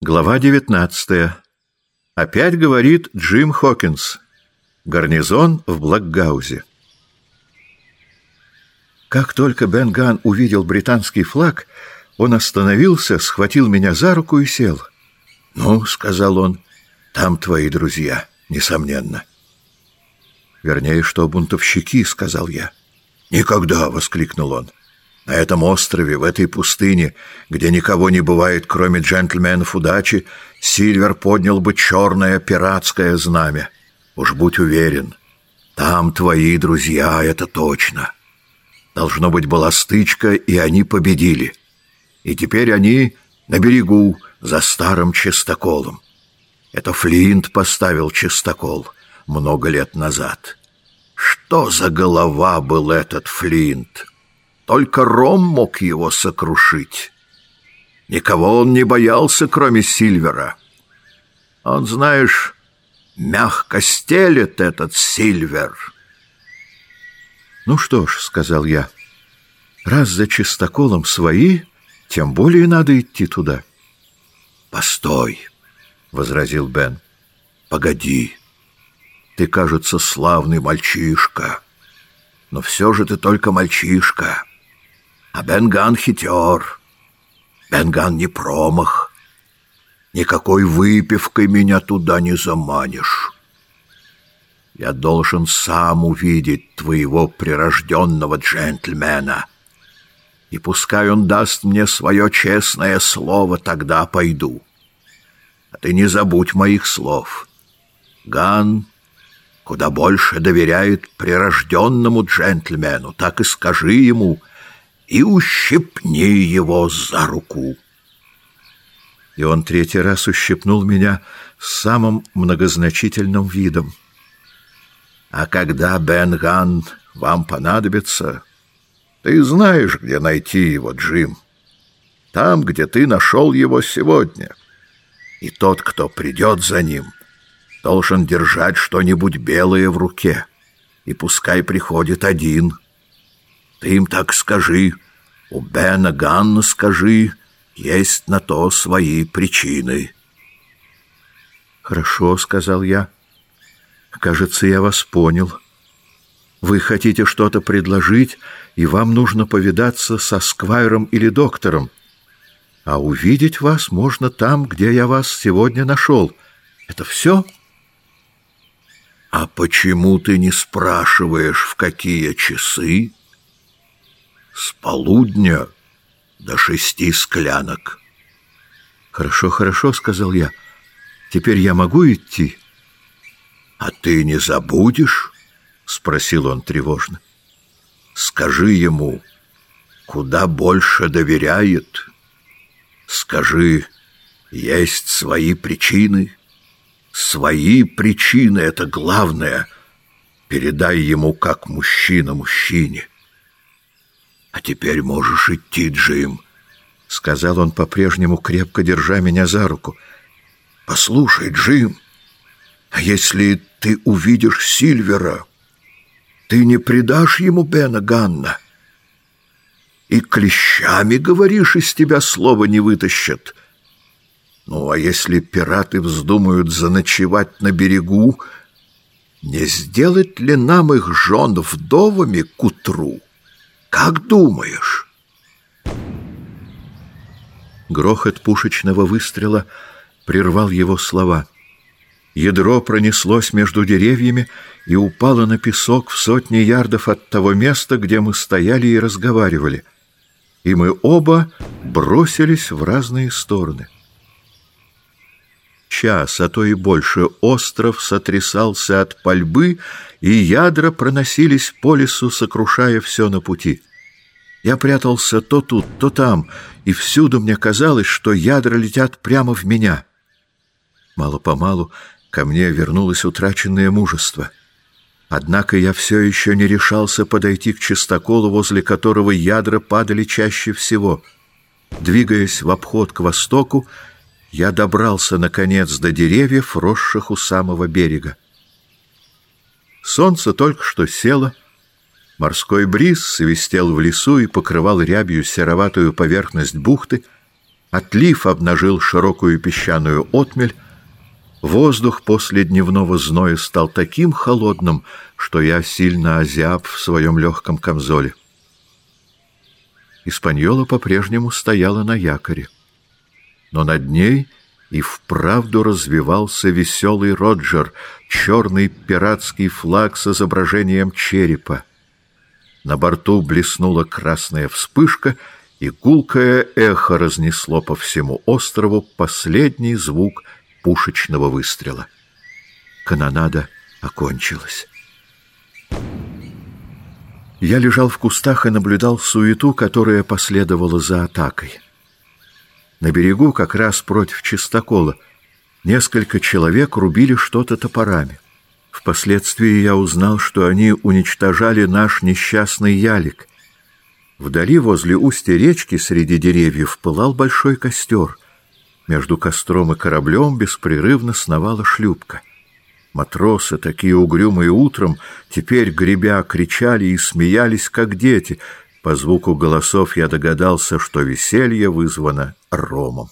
Глава 19. Опять говорит Джим Хокинс. Гарнизон в Блэкгаузе. Как только Бен Ган увидел британский флаг, он остановился, схватил меня за руку и сел. «Ну, — сказал он, — там твои друзья, несомненно». «Вернее, что бунтовщики», — сказал я. «Никогда!» — воскликнул он. На этом острове, в этой пустыне, где никого не бывает, кроме джентльменов удачи, Сильвер поднял бы черное пиратское знамя. Уж будь уверен, там твои друзья, это точно. Должно быть, была стычка, и они победили. И теперь они на берегу, за старым чистоколом. Это Флинт поставил чистокол много лет назад. Что за голова был этот Флинт? Только Ром мог его сокрушить. Никого он не боялся, кроме Сильвера. Он, знаешь, мягко стелет этот Сильвер. «Ну что ж», — сказал я, — «раз за чистоколом свои, тем более надо идти туда». «Постой», — возразил Бен, — «погоди, ты, кажется, славный мальчишка, но все же ты только мальчишка». А Бенган хитер. Бенган не промах. Никакой выпивкой меня туда не заманишь. Я должен сам увидеть твоего прирожденного джентльмена. И пускай он даст мне свое честное слово, тогда пойду. А ты не забудь моих слов. Ган куда больше доверяет прирожденному джентльмену, так и скажи ему — и ущипни его за руку. И он третий раз ущипнул меня самым многозначительным видом. А когда Бен Ган вам понадобится, ты знаешь, где найти его, Джим. Там, где ты нашел его сегодня. И тот, кто придет за ним, должен держать что-нибудь белое в руке. И пускай приходит один — ты им так скажи, у Бена Ганна скажи, есть на то свои причины. Хорошо, сказал я. Кажется, я вас понял. Вы хотите что-то предложить, и вам нужно повидаться со сквайром или доктором. А увидеть вас можно там, где я вас сегодня нашел. Это все? А почему ты не спрашиваешь, в какие часы? С полудня до шести склянок. «Хорошо, хорошо», — сказал я. «Теперь я могу идти?» «А ты не забудешь?» — спросил он тревожно. «Скажи ему, куда больше доверяет. Скажи, есть свои причины. Свои причины — это главное. Передай ему как мужчина мужчине». «А теперь можешь идти, Джим», — сказал он по-прежнему, крепко держа меня за руку. «Послушай, Джим, а если ты увидишь Сильвера, ты не предашь ему Бена Ганна? И клещами, говоришь, из тебя слова не вытащат. Ну, а если пираты вздумают заночевать на берегу, не сделать ли нам их жен вдовами к утру?» Как думаешь?» Грохот пушечного выстрела прервал его слова. Ядро пронеслось между деревьями и упало на песок в сотни ярдов от того места, где мы стояли и разговаривали. И мы оба бросились в разные стороны. Час, а то и больше, остров сотрясался от пальбы, и ядра проносились по лесу, сокрушая все на пути. Я прятался то тут, то там, и всюду мне казалось, что ядра летят прямо в меня. Мало-помалу ко мне вернулось утраченное мужество. Однако я все еще не решался подойти к чистоколу, возле которого ядра падали чаще всего. Двигаясь в обход к востоку, я добрался, наконец, до деревьев, росших у самого берега. Солнце только что село, морской бриз свистел в лесу и покрывал рябью сероватую поверхность бухты, Отлив обнажил широкую песчаную отмель. Воздух после дневного зноя стал таким холодным, что я сильно озяб в своем легком камзоле. Испаньола по-прежнему стояла на якоре. Но над ней и вправду развивался веселый Роджер, черный пиратский флаг с изображением черепа. На борту блеснула красная вспышка, и гулкое эхо разнесло по всему острову последний звук пушечного выстрела. Канонада окончилась. Я лежал в кустах и наблюдал суету, которая последовала за атакой. На берегу, как раз против чистокола, несколько человек рубили что-то топорами. Впоследствии я узнал, что они уничтожали наш несчастный ялик. Вдали, возле устья речки, среди деревьев, пылал большой костер. Между костром и кораблем беспрерывно сновала шлюпка. Матросы, такие угрюмые утром, теперь, гребя, кричали и смеялись, как дети — по звуку голосов я догадался, что веселье вызвано ромом.